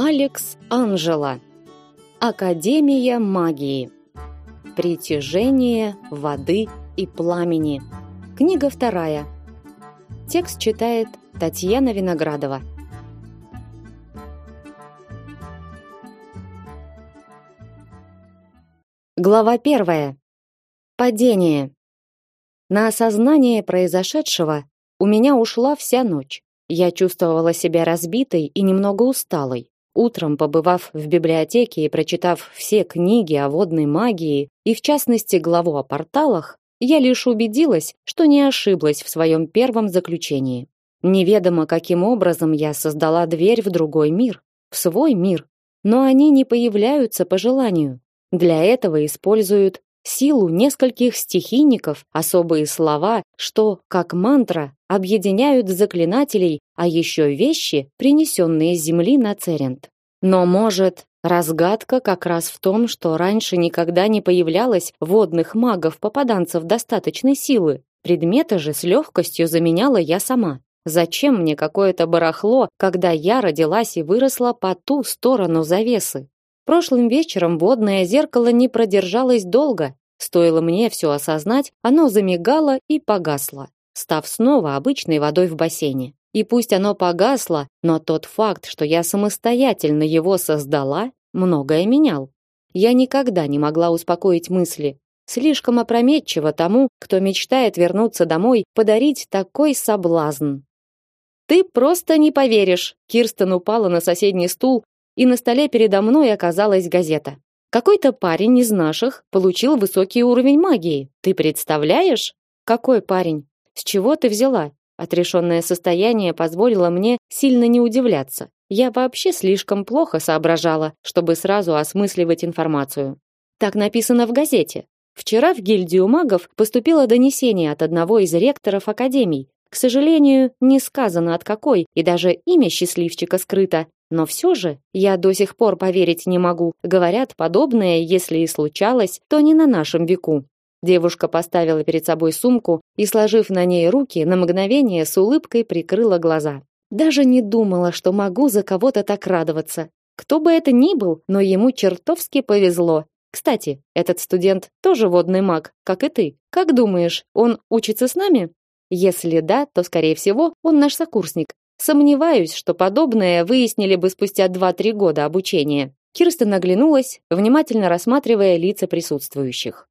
Алекс Анжела. Академия магии. Притяжение воды и пламени. Книга вторая. Текст читает Татьяна Виноградова. Глава первая. Падение. На осознание произошедшего у меня ушла вся ночь. Я чувствовала себя разбитой и немного усталой. Утром, побывав в библиотеке и прочитав все книги о водной магии, и в частности главу о порталах, я лишь убедилась, что не ошиблась в своем первом заключении. Неведомо каким образом я создала дверь в другой мир, в свой мир, но они не появляются по желанию. Для этого используют силу нескольких стихийников, особые слова, что, как мантра, объединяют заклинателей, а еще вещи, принесенные с земли на Церент. Но, может, разгадка как раз в том, что раньше никогда не появлялось водных магов-попаданцев достаточной силы. Предметы же с легкостью заменяла я сама. Зачем мне какое-то барахло, когда я родилась и выросла по ту сторону завесы? Прошлым вечером водное зеркало не продержалось долго. Стоило мне все осознать, оно замигало и погасло, став снова обычной водой в бассейне. И пусть оно погасло, но тот факт, что я самостоятельно его создала, многое менял. Я никогда не могла успокоить мысли. Слишком опрометчиво тому, кто мечтает вернуться домой, подарить такой соблазн. Ты просто не поверишь. Кирстен упала на соседний стул, и на столе передо мной оказалась газета. Какой-то парень из наших получил высокий уровень магии. Ты представляешь? Какой парень? С чего ты взяла? Отрешенное состояние позволило мне сильно не удивляться. Я вообще слишком плохо соображала, чтобы сразу осмысливать информацию. Так написано в газете. Вчера в гильдию магов поступило донесение от одного из ректоров академий. К сожалению, не сказано от какой, и даже имя счастливчика скрыто. Но все же я до сих пор поверить не могу. Говорят, подобное, если и случалось, то не на нашем веку. Девушка поставила перед собой сумку и, сложив на ней руки, на мгновение с улыбкой прикрыла глаза. Даже не думала, что могу за кого-то так радоваться. Кто бы это ни был, но ему чертовски повезло. Кстати, этот студент тоже водный маг, как и ты. Как думаешь, он учится с нами? Если да, то скорее всего, он наш сокурсник. Сомневаюсь, что подобное выяснили бы спустя 2-3 года обучения. Кирстен оглянулась, внимательно рассматривая лица присутствующих.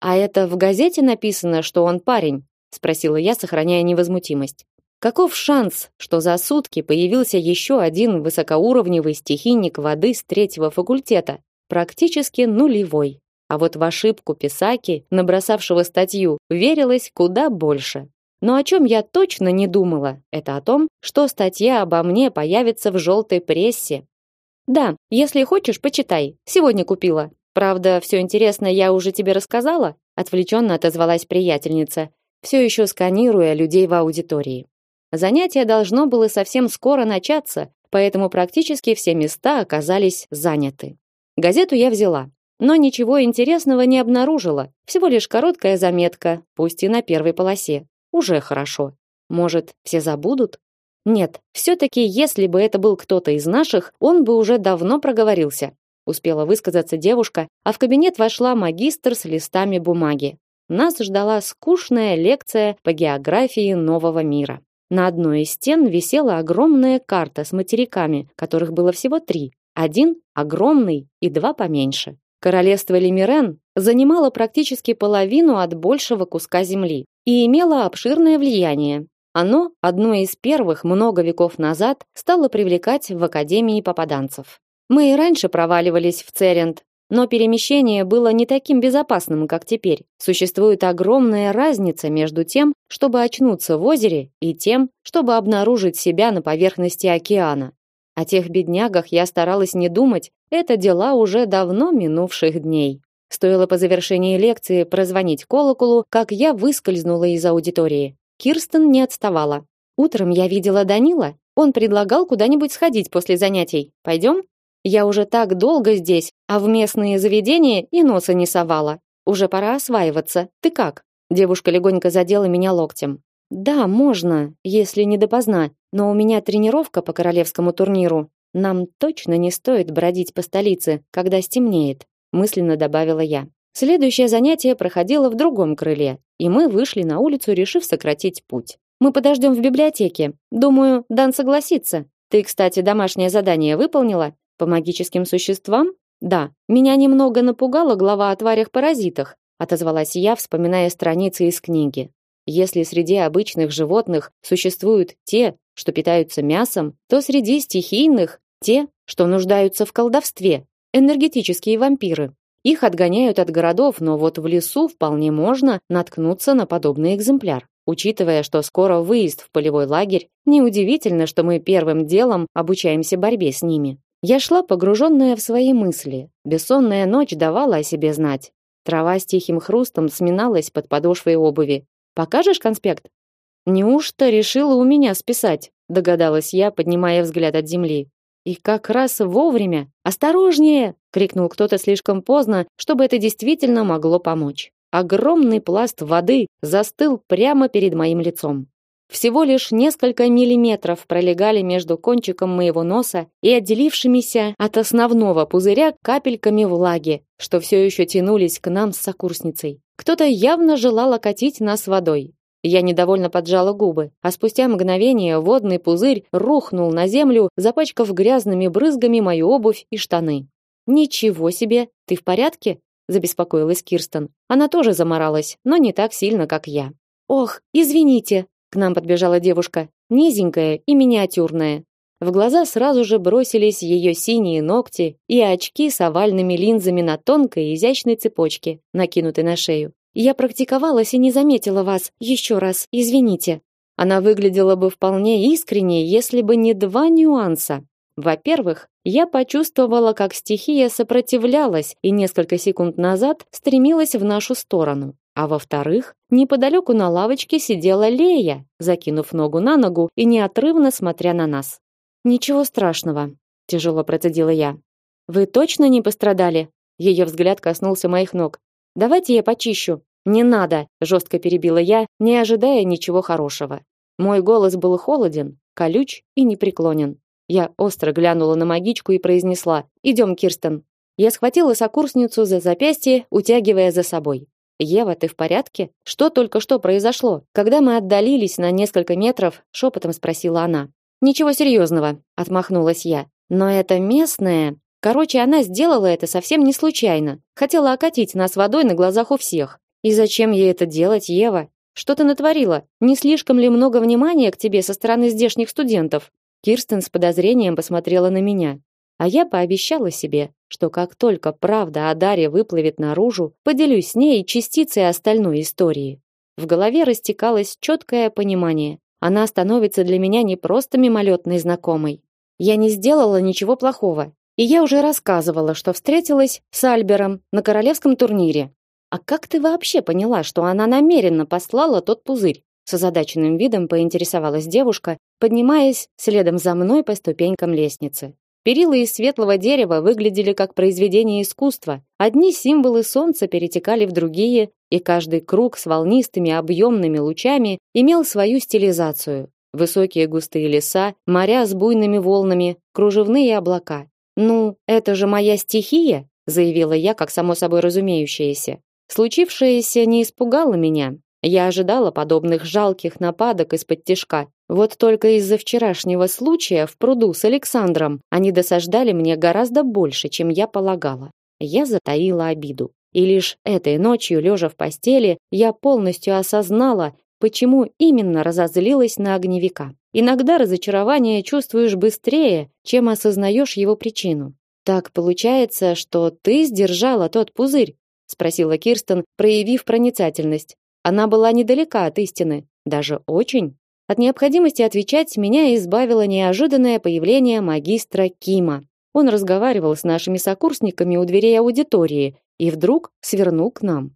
А это в газете написано, что он парень, спросила я, сохраняя невозмутимость. Каков шанс, что за сутки появился еще один высокоуровневый стихийник воды с третьего факультета? Практически нулевой. А вот в ошибку Писаки, набросавшего статью, верилось куда больше. Но о чем я точно не думала, это о том, что статья обо мне появится в желтой прессе. Да, если хочешь, почитай. Сегодня купила. Правда, все интересное я уже тебе рассказала, отвлеченно отозвалась приятельница, все еще сканируя людей в аудитории. Занятие должно было совсем скоро начаться, поэтому практически все места оказались заняты. Газету я взяла, но ничего интересного не обнаружила. Всего лишь короткая заметка, пусть и на первой полосе. Уже хорошо. Может, все забудут? Нет, все-таки, если бы это был кто-то из наших, он бы уже давно проговорился. Успела высказаться девушка, а в кабинет вошла магистр с листами бумаги. Нас ждала скучная лекция по географии нового мира. На одной из стен висела огромная карта с материками, которых было всего три. Один огромный и два поменьше. Королевство Лимирен занимало практически половину от большего куска земли и имело обширное влияние. Оно, одно из первых много веков назад, стало привлекать в Академии попаданцев. Мы и раньше проваливались в Церент, но перемещение было не таким безопасным, как теперь. Существует огромная разница между тем, чтобы очнуться в озере, и тем, чтобы обнаружить себя на поверхности океана. О тех беднягах я старалась не думать, это дела уже давно минувших дней. Стоило по завершении лекции прозвонить колоколу, как я выскользнула из аудитории. Кирстен не отставала. Утром я видела Данила. Он предлагал куда-нибудь сходить после занятий. Пойдем? Я уже так долго здесь, а в местные заведения и носа не совала. Уже пора осваиваться. Ты как? Девушка легонько задела меня локтем. Да, можно, если не допоздна, но у меня тренировка по королевскому турниру. Нам точно не стоит бродить по столице, когда стемнеет, мысленно добавила я. Следующее занятие проходило в другом крыле, и мы вышли на улицу, решив сократить путь. Мы подождем в библиотеке. Думаю, Дан согласится. Ты, кстати, домашнее задание выполнила по магическим существам? Да. Меня немного напугала глава о тварях-паразитах, отозвалась я, вспоминая страницы из книги. Если среди обычных животных существуют те, что питаются мясом, то среди стихийных те, что нуждаются в колдовстве, энергетические вампиры. Их отгоняют от городов, но вот в лесу вполне можно наткнуться на подобный экземпляр. Учитывая, что скоро выезд в полевой лагерь, неудивительно, что мы первым делом обучаемся борьбе с ними. Я шла погруженная в свои мысли. Бессонная ночь давала о себе знать. Трава с тихим хрустом сминалась под подошвой обуви. Покажешь конспект? Неужто решила у меня списать? Догадалась я, поднимая взгляд от земли. И как раз вовремя. Осторожнее! крикнул кто-то слишком поздно, чтобы это действительно могло помочь. Огромный пласт воды застыл прямо перед моим лицом. Всего лишь несколько миллиметров пролегали между кончиком моего носа и отделившимися от основного пузыря капельками влаги, что все еще тянулись к нам с сокурсницей. Кто-то явно желал окатить нас водой. Я недовольно поджала губы, а спустя мгновение водный пузырь рухнул на землю, запачкав грязными брызгами мою обувь и штаны. Ничего себе, ты в порядке? забеспокоилась Кирстен. Она тоже заморалась, но не так сильно, как я. Ох, извините, к нам подбежала девушка, низенькая и миниатюрная. В глаза сразу же бросились ее синие ногти и очки с овальными линзами на тонкой изящной цепочке, накинутой на шею. Я практиковалась и не заметила вас. Еще раз, извините. Она выглядела бы вполне искренней, если бы не два нюанса. Во-первых, я почувствовала, как стихия сопротивлялась и несколько секунд назад стремилась в нашу сторону. А во-вторых, неподалеку на лавочке сидела Лея, закинув ногу на ногу и неотрывно смотря на нас. Ничего страшного, тяжело процедила я. Вы точно не пострадали? Ее взгляд коснулся моих ног. Давайте я почищу. Не надо, жестко перебила я, не ожидая ничего хорошего. Мой голос был холоден, колюч и непреклонен. Я остро глянула на магичку и произнесла: "Идем, Кирстен". Я схватила сокурсницу за запястье, утягивая за собой. Ева, ты в порядке? Что только что произошло? Когда мы отдалились на несколько метров, шепотом спросила она. Ничего серьезного, отмахнулась я. Но это местная. Короче, она сделала это совсем не случайно. Хотела окатить нас водой на глазах у всех. И зачем ей это делать, Ева? Что ты натворила? Не слишком ли много внимания к тебе со стороны здешних студентов? Кирстен с подозрением посмотрела на меня. А я пообещала себе, что как только правда о Даре выплывет наружу, поделюсь с ней частицей остальной истории. В голове растекалось четкое понимание. Она становится для меня не просто мимолетной знакомой. Я не сделала ничего плохого. И я уже рассказывала, что встретилась с Альбером на королевском турнире. А как ты вообще поняла, что она намеренно послала тот пузырь? С озадаченным видом поинтересовалась девушка, поднимаясь следом за мной по ступенькам лестницы. Перила из светлого дерева выглядели как произведение искусства. Одни символы солнца перетекали в другие, и каждый круг с волнистыми объемными лучами имел свою стилизацию. Высокие густые леса, моря с буйными волнами, кружевные облака. «Ну, это же моя стихия», заявила я, как само собой разумеющееся. Случившееся не испугало меня. Я ожидала подобных жалких нападок из-под тишка, вот только из-за вчерашнего случая в пруду с Александром они досаждали мне гораздо больше, чем я полагала. Я затаила обиду. И лишь этой ночью, лежа в постели, я полностью осознала, почему именно разозлилась на огневика. Иногда разочарование чувствуешь быстрее, чем осознаешь его причину. Так получается, что ты сдержала тот пузырь, спросила Кирстен, проявив проницательность. Она была недалека от истины, даже очень. От необходимости отвечать меня избавило неожиданное появление магистра Кима. Он разговаривал с нашими сокурсниками у дверей аудитории и вдруг свернул к нам.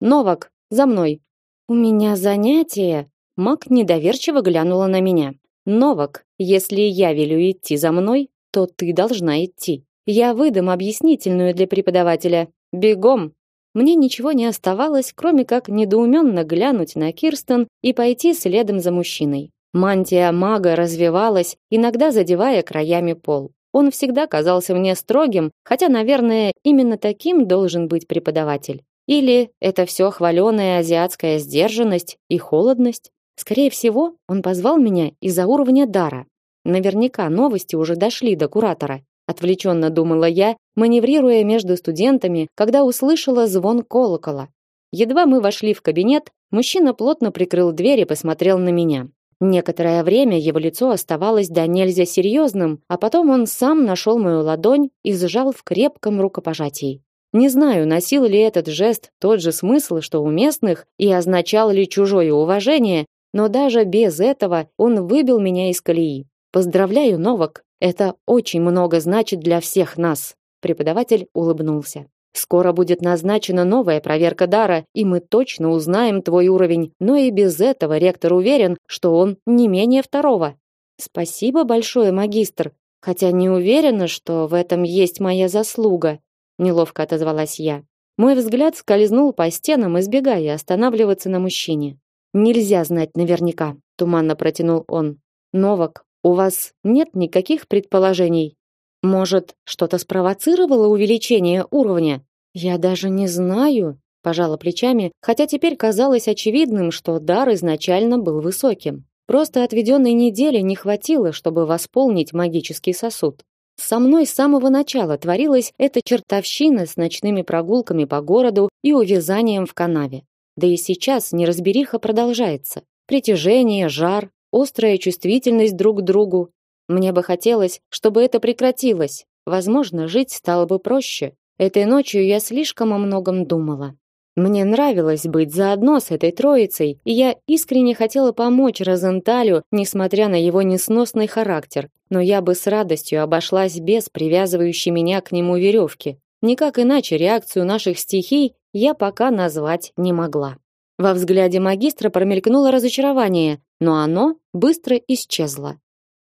Новак, за мной. У меня занятие. Мак недоверчиво глянула на меня. Новак, если я велю идти за мной, то ты должна идти. Я выдам объяснительную для преподавателя. Бегом. Мне ничего не оставалось, кроме как недоуменно глянуть на Кирстен и пойти следом за мужчиной. Мантия мага развивалась, иногда задевая краями пол. Он всегда казался мне строгим, хотя, наверное, именно таким должен быть преподаватель. Или это все хваленая азиатская сдержанность и холодность? Скорее всего, он позвал меня из-за уровня дара. Наверняка новости уже дошли до куратора. Отвлеченно думала я, маневрируя между студентами, когда услышала звон колокола. Едва мы вошли в кабинет, мужчина плотно прикрыл дверь и посмотрел на меня. Некоторое время его лицо оставалось до нельзя серьезным, а потом он сам нашел мою ладонь и сжал в крепком рукопожатии. Не знаю, носил ли этот жест тот же смысл, что у местных, и означал ли чужое уважение, но даже без этого он выбил меня из колеи. Поздравляю, Новак. Это очень много значит для всех нас. Преподаватель улыбнулся. Скоро будет назначена новая проверка дара, и мы точно узнаем твой уровень, но и без этого ректор уверен, что он не менее второго. Спасибо большое, магистр, хотя не уверена, что в этом есть моя заслуга, неловко отозвалась я. Мой взгляд скользнул по стенам, избегая останавливаться на мужчине. Нельзя знать наверняка, туманно протянул он. Новак, у вас нет никаких предположений? Может, что-то спровоцировало увеличение уровня? Я даже не знаю, пожала плечами, хотя теперь казалось очевидным, что дар изначально был высоким. Просто отведенной недели не хватило, чтобы восполнить магический сосуд. Со мной с самого начала творилась эта чертовщина с ночными прогулками по городу и увязанием в канаве. Да и сейчас неразбериха продолжается. Притяжение, жар, острая чувствительность друг к другу, мне бы хотелось, чтобы это прекратилось. Возможно, жить стало бы проще. Этой ночью я слишком о многом думала. Мне нравилось быть заодно с этой троицей, и я искренне хотела помочь Розенталю, несмотря на его несносный характер. Но я бы с радостью обошлась без привязывающей меня к нему веревки. Никак иначе реакцию наших стихий я пока назвать не могла. Во взгляде магистра промелькнуло разочарование, но оно быстро исчезло.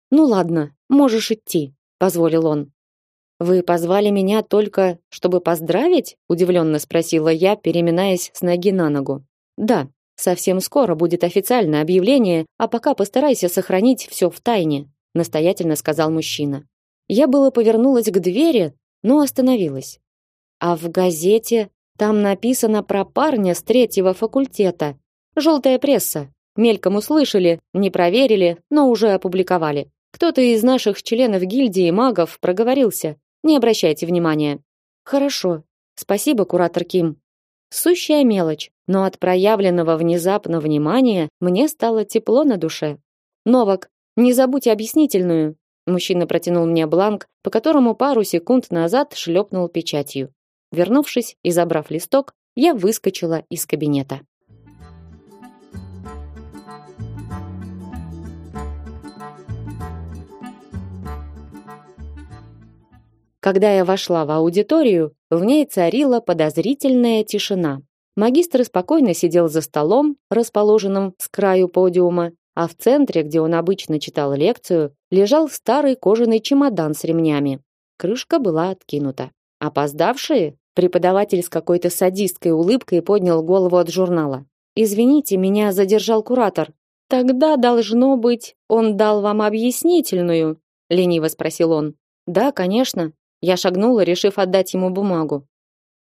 Ну ладно, можешь идти, позволил он. Вы позвали меня только, чтобы поздравить? удивленно спросила я, переминаясь с ноги на ногу. Да, совсем скоро будет официальное объявление, а пока постарайся сохранить все в тайне, настоятельно сказал мужчина. Я было повернулась к двери, но остановилась. А в газете там написано про парня с третьего факультета. Желтая пресса. Мельком услышали, не проверили, но уже опубликовали. Кто-то из наших членов гильдии магов проговорился. Не обращайте внимания. Хорошо. Спасибо, куратор Ким. Сущая мелочь, но от проявленного внезапно внимания мне стало тепло на душе. Новак, не забудь объяснительную. Мужчина протянул мне бланк, по которому пару секунд назад шлепнул печатью. Вернувшись и забрав листок, я выскочила из кабинета. Когда я вошла в аудиторию, в ней царила подозрительная тишина. Магистр спокойно сидел за столом, расположенным с краю подиума, а в центре, где он обычно читал лекцию, лежал старый кожаный чемодан с ремнями. Крышка была откинута. Опоздавшие? Преподаватель с какой-то садистской улыбкой поднял голову от журнала. Извините, меня задержал куратор. Тогда должно быть, он дал вам объяснительную, лениво спросил он. Да, конечно, я шагнула, решив отдать ему бумагу.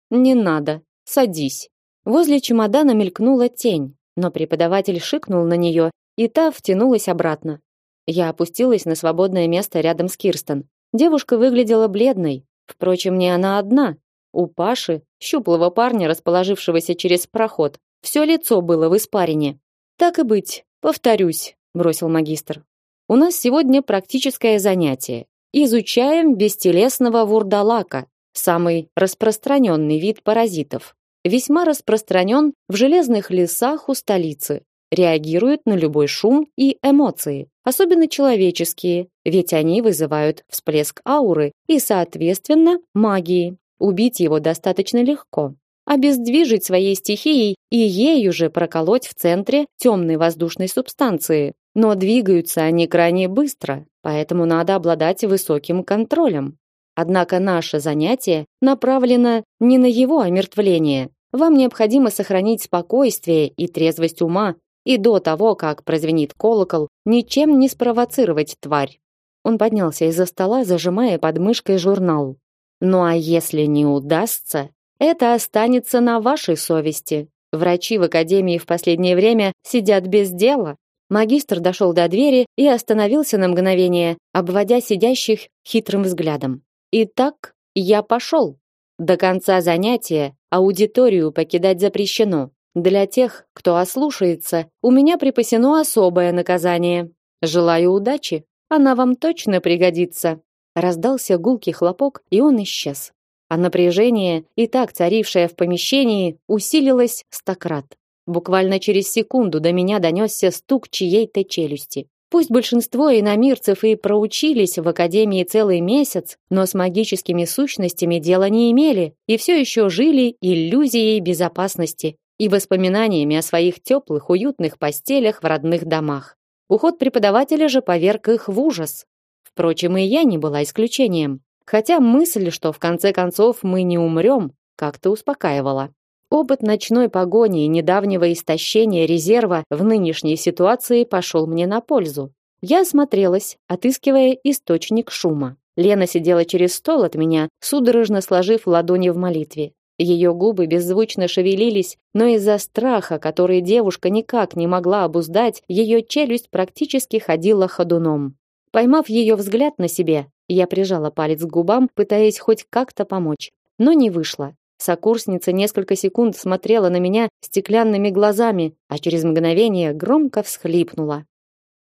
Не надо. Садись. Возле чемодана мелькнула тень, но преподаватель шикнул на нее, и та втянулась обратно. Я опустилась на свободное место рядом с Кирстен. Девушка выглядела бледной. Впрочем, не она одна. У Паши, щуплого парня, расположившегося через проход, все лицо было в испарине. Так и быть, повторюсь, бросил магистр. У нас сегодня практическое занятие. Изучаем бестелесного вурдалака, самый распространенный вид паразитов. Весьма распространен в железных лесах у столицы. Реагирует на любой шум и эмоции, особенно человеческие, ведь они вызывают всплеск ауры и, соответственно, магии. Убить его достаточно легко. Обездвижить своей стихией и ею же проколоть в центре темной воздушной субстанции. Но двигаются они крайне быстро, поэтому надо обладать высоким контролем. Однако наше занятие направлено не на его омертвление. Вам необходимо сохранить спокойствие и трезвость ума, и до того, как прозвенит колокол, ничем не спровоцировать тварь. Он поднялся из-за стола, зажимая под мышкой журнал. Ну а если не удастся, это останется на вашей совести. Врачи в академии в последнее время сидят без дела. Магистр дошел до двери и остановился на мгновение, обводя сидящих хитрым взглядом. Итак, я пошел. До конца занятия аудиторию покидать запрещено. Для тех, кто ослушается, у меня припасено особое наказание. Желаю удачи. Она вам точно пригодится. Раздался гулкий хлопок, и он исчез а напряжение, и так царившее в помещении, усилилось стократ. Буквально через секунду до меня донесся стук чьей-то челюсти. Пусть большинство иномирцев и проучились в академии целый месяц, но с магическими сущностями дела не имели и все еще жили иллюзией безопасности и воспоминаниями о своих теплых, уютных постелях в родных домах. Уход преподавателя же поверг их в ужас. Впрочем, и я не была исключением. Хотя мысль, что в конце концов мы не умрем, как-то успокаивала. Опыт ночной погони и недавнего истощения резерва в нынешней ситуации пошел мне на пользу. Я осмотрелась, отыскивая источник шума. Лена сидела через стол от меня, судорожно сложив ладони в молитве. Ее губы беззвучно шевелились, но из-за страха, который девушка никак не могла обуздать, ее челюсть практически ходила ходуном. Поймав ее взгляд на себе, я прижала палец к губам, пытаясь хоть как-то помочь, но не вышло. Сокурсница несколько секунд смотрела на меня стеклянными глазами, а через мгновение громко всхлипнула.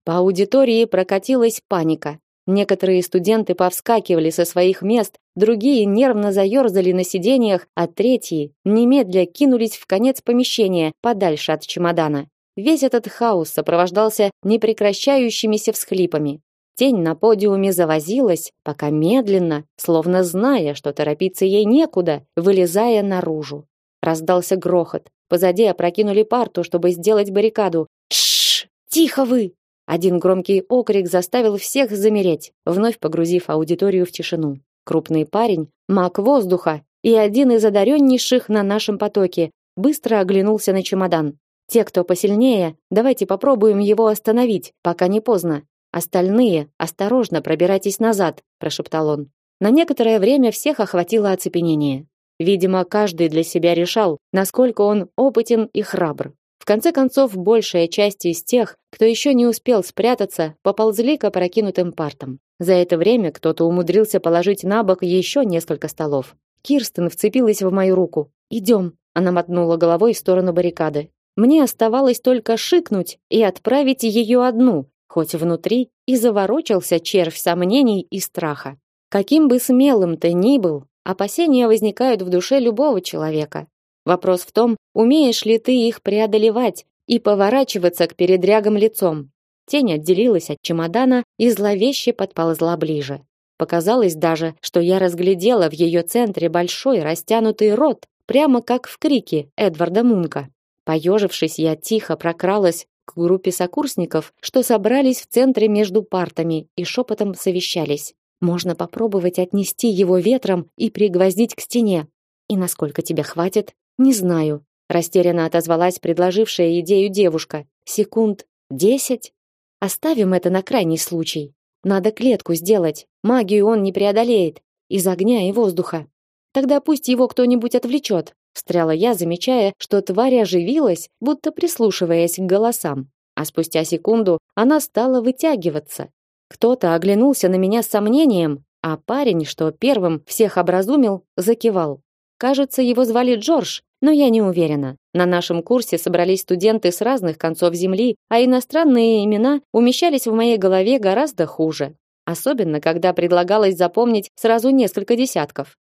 По аудитории прокатилась паника. Некоторые студенты повскакивали со своих мест, другие нервно заерзали на сиденьях, а третьи немедля кинулись в конец помещения, подальше от чемодана. Весь этот хаос сопровождался непрекращающимися всхлипами. Тень на подиуме завозилась, пока медленно, словно зная, что торопиться ей некуда, вылезая наружу. Раздался грохот. Позади опрокинули парту, чтобы сделать баррикаду. Тш! Тихо вы! Один громкий окрик заставил всех замереть, вновь погрузив аудиторию в тишину. Крупный парень, маг воздуха и один из одареннейших на нашем потоке, быстро оглянулся на чемодан. Те, кто посильнее, давайте попробуем его остановить, пока не поздно. Остальные осторожно пробирайтесь назад, прошептал он. На некоторое время всех охватило оцепенение. Видимо, каждый для себя решал, насколько он опытен и храбр. В конце концов, большая часть из тех, кто еще не успел спрятаться, поползли к опрокинутым партам. За это время кто-то умудрился положить на бок еще несколько столов. Кирстен вцепилась в мою руку. «Идем!» Она мотнула головой в сторону баррикады. Мне оставалось только шикнуть и отправить ее одну, хоть внутри и заворочился червь сомнений и страха. Каким бы смелым ты ни был, опасения возникают в душе любого человека. Вопрос в том, умеешь ли ты их преодолевать и поворачиваться к передрягам лицом. Тень отделилась от чемодана и зловеще подползла ближе. Показалось даже, что я разглядела в ее центре большой растянутый рот, прямо как в крике Эдварда Мунка. Поежившись, я тихо прокралась к группе сокурсников, что собрались в центре между партами и шепотом совещались. Можно попробовать отнести его ветром и пригвоздить к стене. И насколько тебе хватит? Не знаю, растерянно отозвалась предложившая идею девушка. Секунд десять? Оставим это на крайний случай. Надо клетку сделать. Магию он не преодолеет из огня и воздуха. Тогда пусть его кто-нибудь отвлечет встряла я, замечая, что тварь оживилась, будто прислушиваясь к голосам. А спустя секунду она стала вытягиваться. Кто-то оглянулся на меня с сомнением, а парень, что первым всех образумил, закивал. Кажется, его звали Джордж, но я не уверена. На нашем курсе собрались студенты с разных концов земли, а иностранные имена умещались в моей голове гораздо хуже. Особенно, когда предлагалось запомнить сразу несколько десятков.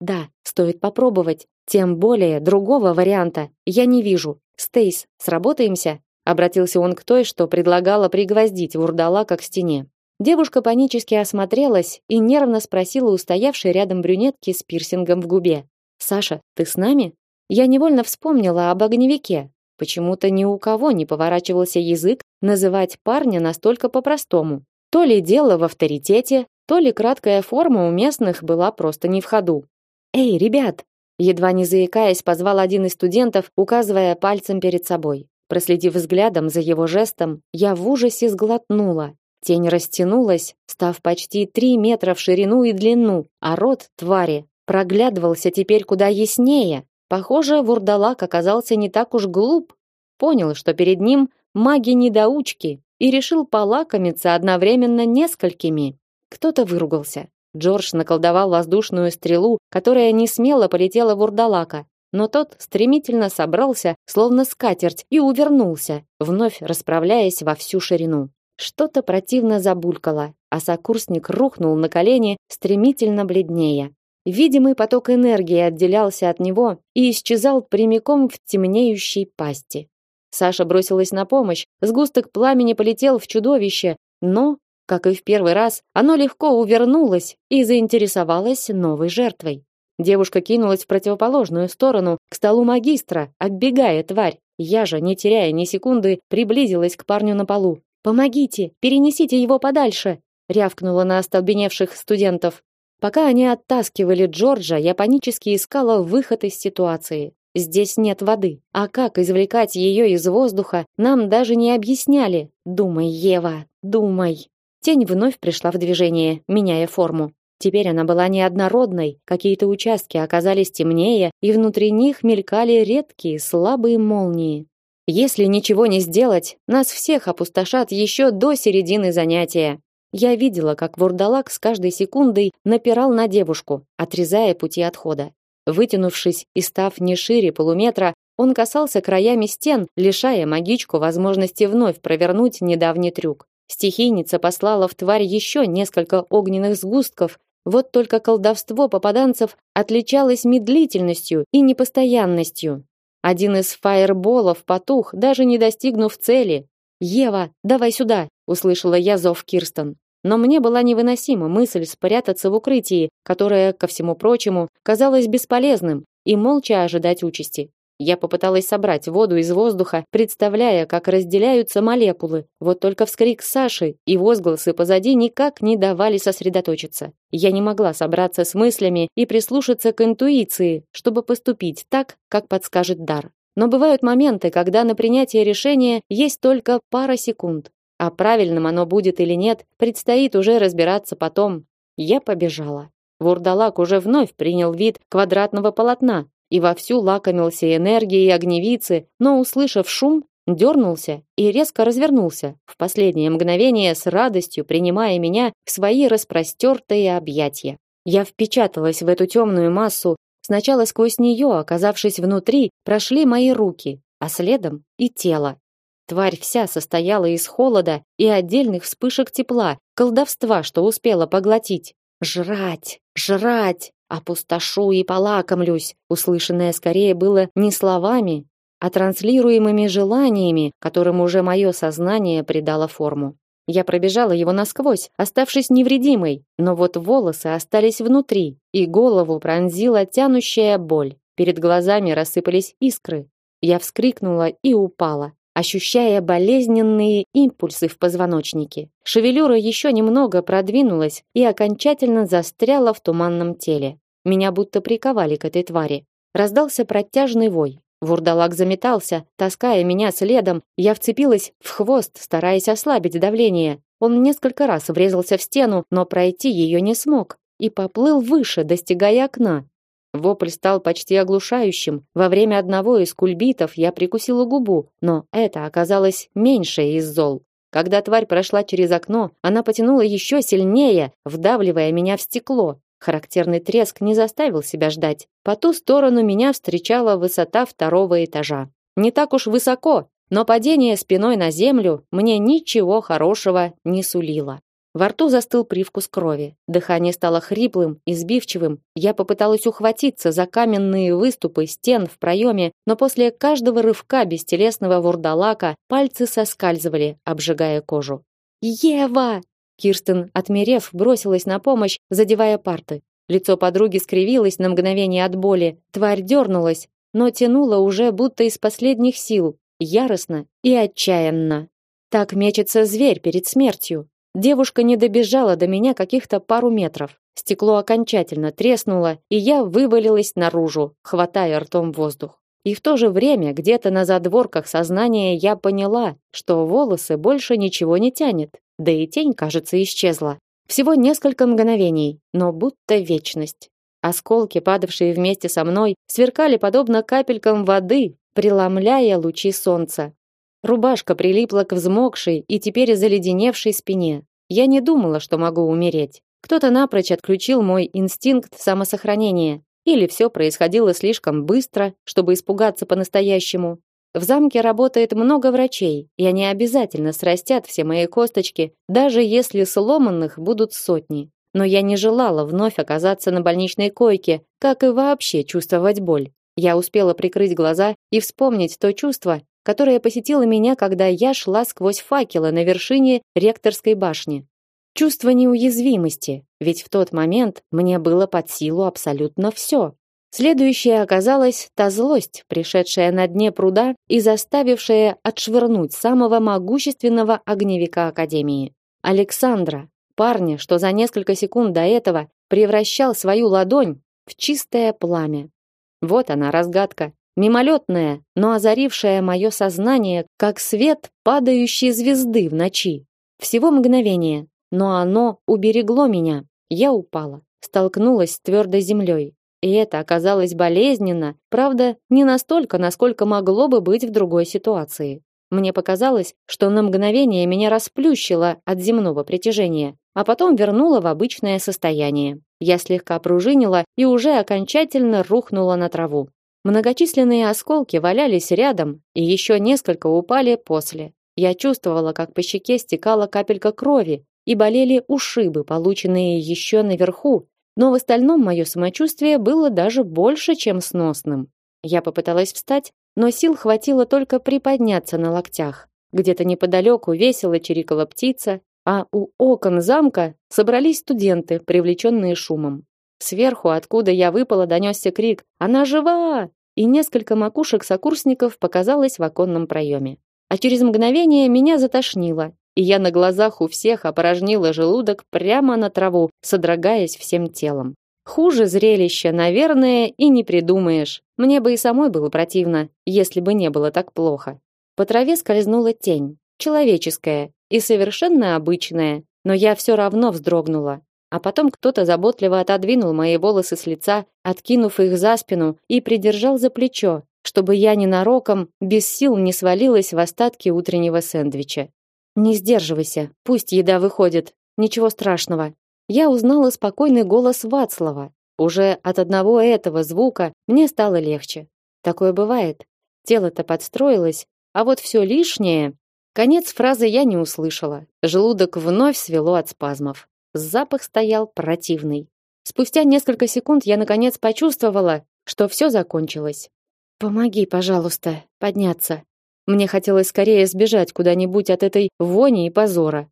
Да, стоит попробовать. Тем более другого варианта я не вижу. Стейс, сработаемся? Обратился он к той, что предлагала пригвоздить вурдалака к стене. Девушка панически осмотрелась и нервно спросила у стоявшей рядом брюнетки с пирсингом в губе: "Саша, ты с нами?" Я невольно вспомнила об огневике. Почему-то ни у кого не поворачивался язык называть парня настолько по-простому. То ли дело в авторитете, то ли краткая форма у местных была просто не в ходу. Эй, ребят, едва не заикаясь, позвал один из студентов, указывая пальцем перед собой. Проследив взглядом за его жестом, я в ужасе сглотнула. Тень растянулась, став почти три метра в ширину и длину, а рот твари проглядывался теперь куда яснее. Похоже, вурдалак оказался не так уж глуп. Понял, что перед ним маги-недоучки, и решил полакомиться одновременно несколькими. Кто-то выругался. Джордж наколдовал воздушную стрелу, которая не смело полетела в вурдалака, но тот стремительно собрался, словно скатерть, и увернулся, вновь расправляясь во всю ширину. Что-то противно забулькало, а сокурсник рухнул на колени, стремительно бледнее. Видимый поток энергии отделялся от него и исчезал прямиком в темнеющей пасти. Саша бросилась на помощь, сгусток пламени полетел в чудовище, но, как и в первый раз, оно легко увернулось и заинтересовалось новой жертвой. Девушка кинулась в противоположную сторону, к столу магистра, оббегая тварь. Я же, не теряя ни секунды, приблизилась к парню на полу. Помогите, перенесите его подальше, рявкнула на остолбеневших студентов. Пока они оттаскивали Джорджа, я панически искала выход из ситуации. Здесь нет воды, а как извлекать ее из воздуха, нам даже не объясняли. Думай, Ева, думай. Тень вновь пришла в движение, меняя форму. Теперь она была неоднородной, какие-то участки оказались темнее, и внутри них мелькали редкие слабые молнии. Если ничего не сделать, нас всех опустошат еще до середины занятия. Я видела, как вурдалак с каждой секундой напирал на девушку, отрезая пути отхода. Вытянувшись и став не шире полуметра, он касался краями стен, лишая магичку возможности вновь провернуть недавний трюк. Стихийница послала в тварь еще несколько огненных сгустков, вот только колдовство попаданцев отличалось медлительностью и непостоянностью. Один из фаерболов потух, даже не достигнув цели. "Ева, давай сюда", услышала я зов Кирстен. Но мне была невыносима мысль спрятаться в укрытии, которое, ко всему прочему, казалось бесполезным, и молча ожидать участи. Я попыталась собрать воду из воздуха, представляя, как разделяются молекулы. Вот только вскрик Саши и возгласы позади никак не давали сосредоточиться. Я не могла собраться с мыслями и прислушаться к интуиции, чтобы поступить так, как подскажет дар. Но бывают моменты, когда на принятие решения есть только пара секунд. А правильным оно будет или нет, предстоит уже разбираться потом. Я побежала. Вурдалак уже вновь принял вид квадратного полотна, и вовсю лакомился энергией огневицы, но, услышав шум, дернулся и резко развернулся, в последнее мгновение с радостью принимая меня в свои распростертые объятия. Я впечаталась в эту темную массу, сначала сквозь нее, оказавшись внутри, прошли мои руки, а следом и тело. Тварь вся состояла из холода и отдельных вспышек тепла, колдовства, что успела поглотить. Жрать, жрать, опустошу и полакомлюсь. Услышанное скорее было не словами, а транслируемыми желаниями, которым уже мое сознание придало форму. Я пробежала его насквозь, оставшись невредимой, но вот волосы остались внутри, и голову пронзила тянущая боль. Перед глазами рассыпались искры. Я вскрикнула и упала ощущая болезненные импульсы в позвоночнике. Шевелюра еще немного продвинулась и окончательно застряла в туманном теле. Меня будто приковали к этой твари. Раздался протяжный вой. Вурдалак заметался, таская меня следом. Я вцепилась в хвост, стараясь ослабить давление. Он несколько раз врезался в стену, но пройти ее не смог и поплыл выше, достигая окна. Вопль стал почти оглушающим. Во время одного из кульбитов я прикусила губу, но это оказалось меньшее из зол. Когда тварь прошла через окно, она потянула еще сильнее, вдавливая меня в стекло. Характерный треск не заставил себя ждать. По ту сторону меня встречала высота второго этажа. Не так уж высоко, но падение спиной на землю мне ничего хорошего не сулило. Во рту застыл привкус крови. Дыхание стало хриплым и сбивчивым. Я попыталась ухватиться за каменные выступы стен в проеме, но после каждого рывка бестелесного вурдалака пальцы соскальзывали, обжигая кожу. «Ева!» Кирстен, отмерев, бросилась на помощь, задевая парты. Лицо подруги скривилось на мгновение от боли. Тварь дернулась, но тянула уже будто из последних сил, яростно и отчаянно. Так мечется зверь перед смертью. Девушка не добежала до меня каких-то пару метров. Стекло окончательно треснуло, и я вывалилась наружу, хватая ртом воздух. И в то же время где-то на задворках сознания я поняла, что волосы больше ничего не тянет. да и тень, кажется, исчезла. Всего несколько мгновений, но будто вечность. Осколки, падавшие вместе со мной, сверкали подобно капелькам воды, преломляя лучи солнца. Рубашка прилипла к взмокшей и теперь заледеневшей спине. Я не думала, что могу умереть. Кто-то напрочь отключил мой инстинкт самосохранения. Или все происходило слишком быстро, чтобы испугаться по-настоящему. В замке работает много врачей, и они обязательно срастят все мои косточки, даже если сломанных будут сотни. Но я не желала вновь оказаться на больничной койке, как и вообще чувствовать боль. Я успела прикрыть глаза и вспомнить то чувство, которое посетило меня, когда я шла сквозь факелы на вершине ректорской башни. Чувство неуязвимости, ведь в тот момент мне было под силу абсолютно все. Следующая оказалась та злость, пришедшая на дне пруда и заставившая отшвырнуть самого могущественного огневика Академии. Александра, парня, что за несколько секунд до этого превращал свою ладонь в чистое пламя. Вот она разгадка, мимолетная, но озарившая мое сознание, как свет падающей звезды в ночи. Всего мгновение, но оно уберегло меня. Я упала, столкнулась с твердой землей, и это оказалось болезненно, правда, не настолько, насколько могло бы быть в другой ситуации. Мне показалось, что на мгновение меня расплющило от земного притяжения, а потом вернуло в обычное состояние. Я слегка пружинила и уже окончательно рухнула на траву. Многочисленные осколки валялись рядом, и еще несколько упали после. Я чувствовала, как по щеке стекала капелька крови, и болели ушибы, полученные еще наверху, но в остальном мое самочувствие было даже больше, чем сносным. Я попыталась встать, но сил хватило только приподняться на локтях. Где-то неподалеку весело чирикала птица, а у окон замка собрались студенты, привлеченные шумом. Сверху, откуда я выпала, донесся крик «Она жива!» и несколько макушек сокурсников показалось в оконном проеме. А через мгновение меня затошнило, и я на глазах у всех опорожнила желудок прямо на траву, содрогаясь всем телом. Хуже зрелища, наверное, и не придумаешь. Мне бы и самой было противно, если бы не было так плохо. По траве скользнула тень, человеческая и совершенно обычная, но я все равно вздрогнула. А потом кто-то заботливо отодвинул мои волосы с лица, откинув их за спину и придержал за плечо, чтобы я ненароком без сил не свалилась в остатки утреннего сэндвича. Не сдерживайся, пусть еда выходит. Ничего страшного. Я узнала спокойный голос Вацлава. Уже от одного этого звука мне стало легче. Такое бывает. Тело-то подстроилось, а вот все лишнее. Конец фразы я не услышала. Желудок вновь свело от спазмов. Запах стоял противный. Спустя несколько секунд я наконец почувствовала, что все закончилось. Помоги, пожалуйста, подняться. Мне хотелось скорее сбежать куда-нибудь от этой вони и позора.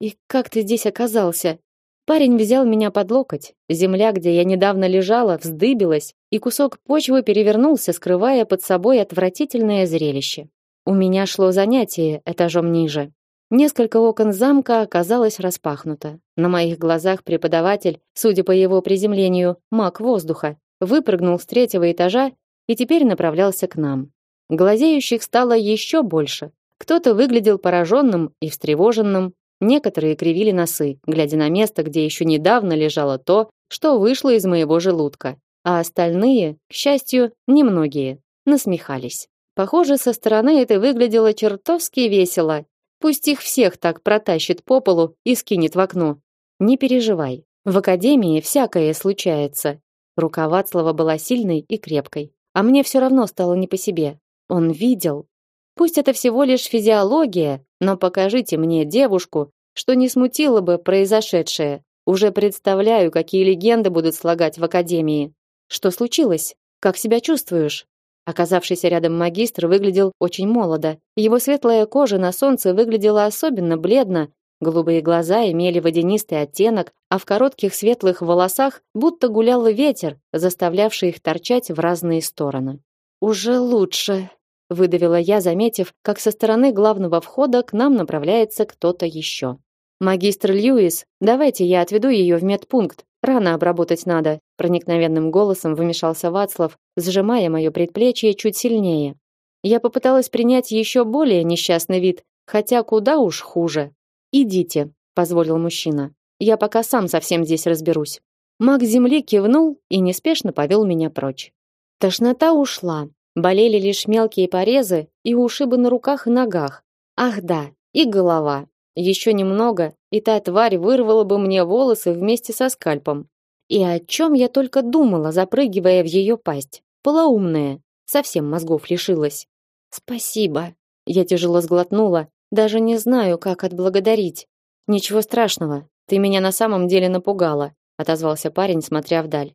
И как ты здесь оказался? Парень взял меня под локоть. Земля, где я недавно лежала, вздыбилась, и кусок почвы перевернулся, скрывая под собой отвратительное зрелище. У меня шло занятие этажом ниже. Несколько окон замка оказалось распахнуто. На моих глазах преподаватель, судя по его приземлению, маг воздуха, выпрыгнул с третьего этажа и теперь направлялся к нам. Глазеющих стало еще больше. Кто-то выглядел пораженным и встревоженным, некоторые кривили носы, глядя на место, где еще недавно лежало то, что вышло из моего желудка, а остальные, к счастью, немногие, насмехались. Похоже, со стороны это выглядело чертовски весело. Пусть их всех так протащит по полу и скинет в окно. Не переживай. В академии всякое случается. Рука Вацлава была сильной и крепкой, а мне все равно стало не по себе. Он видел. Пусть это всего лишь физиология, но покажите мне девушку, что не смутило бы произошедшее. Уже представляю, какие легенды будут слагать в академии. Что случилось? Как себя чувствуешь? Оказавшийся рядом магистр выглядел очень молодо. Его светлая кожа на солнце выглядела особенно бледно, голубые глаза имели водянистый оттенок, а в коротких светлых волосах будто гулял ветер, заставлявший их торчать в разные стороны. Уже лучше, выдавила я, заметив, как со стороны главного входа к нам направляется кто-то еще. Магистр Льюис, давайте я отведу ее в медпункт. Рано обработать надо, проникновенным голосом вмешался Вацлав, сжимая мое предплечье чуть сильнее. Я попыталась принять еще более несчастный вид, хотя куда уж хуже. Идите, позволил мужчина. Я пока сам совсем здесь разберусь. Маг земли кивнул и неспешно повел меня прочь. Тошнота ушла. Болели лишь мелкие порезы и ушибы на руках и ногах. Ах да, и голова. Еще немного, и та тварь вырвала бы мне волосы вместе со скальпом. И о чем я только думала, запрыгивая в ее пасть. Полоумная, совсем мозгов лишилась. Спасибо. Я тяжело сглотнула, даже не знаю, как отблагодарить. Ничего страшного. Ты меня на самом деле напугала, отозвался парень, смотря вдаль.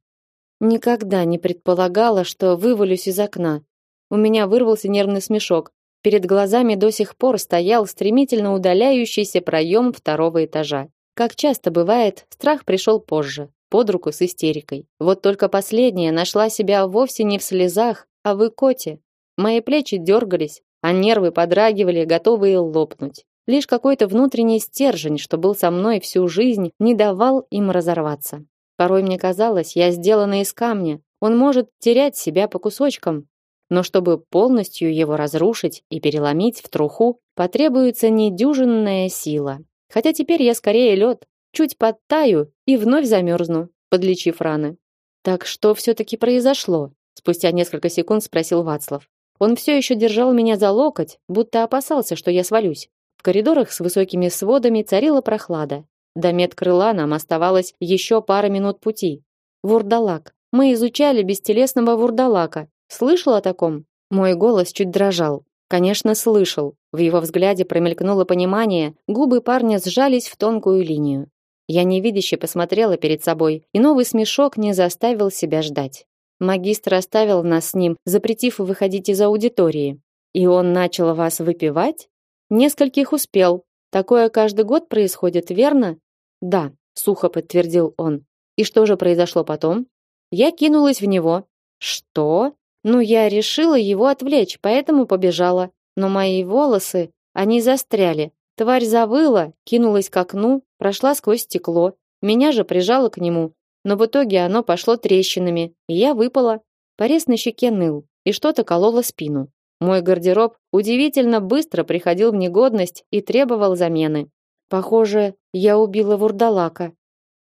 Никогда не предполагала, что вывалюсь из окна. У меня вырвался нервный смешок. Перед глазами до сих пор стоял стремительно удаляющийся проем второго этажа. Как часто бывает, страх пришел позже, под руку с истерикой. Вот только последняя нашла себя вовсе не в слезах, а в икоте. Мои плечи дергались, а нервы подрагивали, готовые лопнуть. Лишь какой-то внутренний стержень, что был со мной всю жизнь, не давал им разорваться. Порой мне казалось, я сделана из камня. Он может терять себя по кусочкам, но чтобы полностью его разрушить и переломить в труху, потребуется недюжинная сила. Хотя теперь я скорее лед, чуть подтаю и вновь замерзну, подлечив раны. Так что все таки произошло? Спустя несколько секунд спросил Вацлав. Он все еще держал меня за локоть, будто опасался, что я свалюсь. В коридорах с высокими сводами царила прохлада. До медкрыла нам оставалось еще пара минут пути. Вурдалак. Мы изучали бестелесного вурдалака. Слышал о таком? Мой голос чуть дрожал. Конечно, слышал. В его взгляде промелькнуло понимание, губы парня сжались в тонкую линию. Я невидяще посмотрела перед собой, и новый смешок не заставил себя ждать. Магистр оставил нас с ним, запретив выходить из аудитории. И он начал вас выпивать? Нескольких успел. Такое каждый год происходит, верно? Да, сухо подтвердил он. И что же произошло потом? Я кинулась в него. Что? Ну, я решила его отвлечь, поэтому побежала. Но мои волосы, они застряли. Тварь завыла, кинулась к окну, прошла сквозь стекло. Меня же прижало к нему. Но в итоге оно пошло трещинами, и я выпала. Порез на щеке ныл, и что-то кололо спину. Мой гардероб удивительно быстро приходил в негодность и требовал замены. Похоже, я убила вурдалака.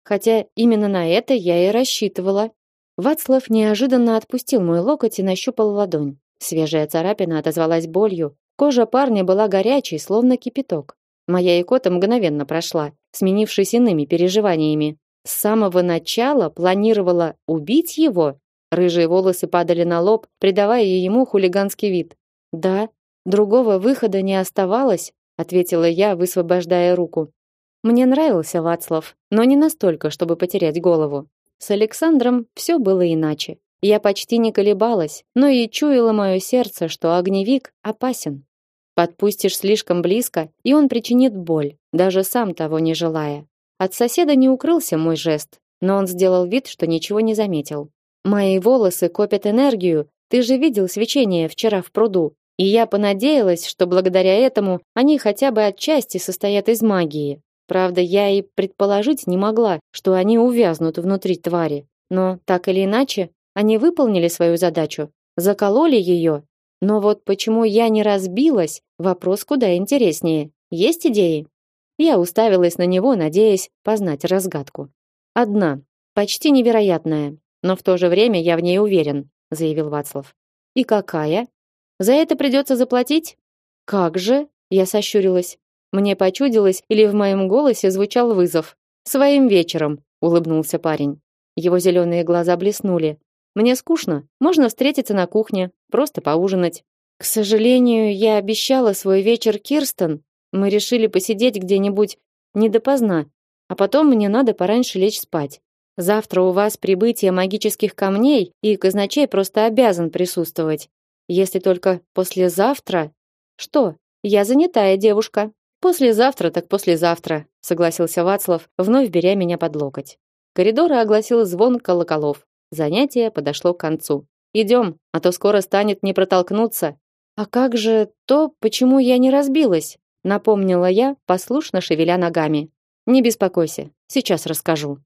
Хотя именно на это я и рассчитывала. Вацлав неожиданно отпустил мой локоть и нащупал ладонь. Свежая царапина отозвалась болью. Кожа парня была горячей, словно кипяток. Моя икота мгновенно прошла, сменившись иными переживаниями. С самого начала планировала убить его. Рыжие волосы падали на лоб, придавая ему хулиганский вид. Да, другого выхода не оставалось, ответила я, высвобождая руку. Мне нравился Вацлав, но не настолько, чтобы потерять голову. С Александром все было иначе. Я почти не колебалась, но и чуяло мое сердце, что огневик опасен. Подпустишь слишком близко, и он причинит боль, даже сам того не желая. От соседа не укрылся мой жест, но он сделал вид, что ничего не заметил. Мои волосы копят энергию, ты же видел свечение вчера в пруду, и я понадеялась, что благодаря этому они хотя бы отчасти состоят из магии. Правда, я и предположить не могла, что они увязнут внутри твари. Но так или иначе, они выполнили свою задачу, закололи ее. Но вот почему я не разбилась, вопрос куда интереснее. Есть идеи? Я уставилась на него, надеясь познать разгадку. Одна, почти невероятная, но в то же время я в ней уверен заявил Вацлав. И какая? За это придется заплатить? Как же? Я сощурилась. Мне почудилось, или в моем голосе звучал вызов. Своим вечером, улыбнулся парень. Его зеленые глаза блеснули. Мне скучно. Можно встретиться на кухне, просто поужинать. К сожалению, я обещала свой вечер Кирстен. Мы решили посидеть где-нибудь не допоздна, а потом мне надо пораньше лечь спать. Завтра у вас прибытие магических камней, и казначей просто обязан присутствовать. Если только послезавтра. Что? Я занятая девушка. Послезавтра так послезавтра, согласился Вацлав, вновь беря меня под локоть. Коридоры огласил звон колоколов. Занятие подошло к концу. Идем, а то скоро станет не протолкнуться. А как же то, почему я не разбилась? напомнила я, послушно шевеля ногами. Не беспокойся, сейчас расскажу.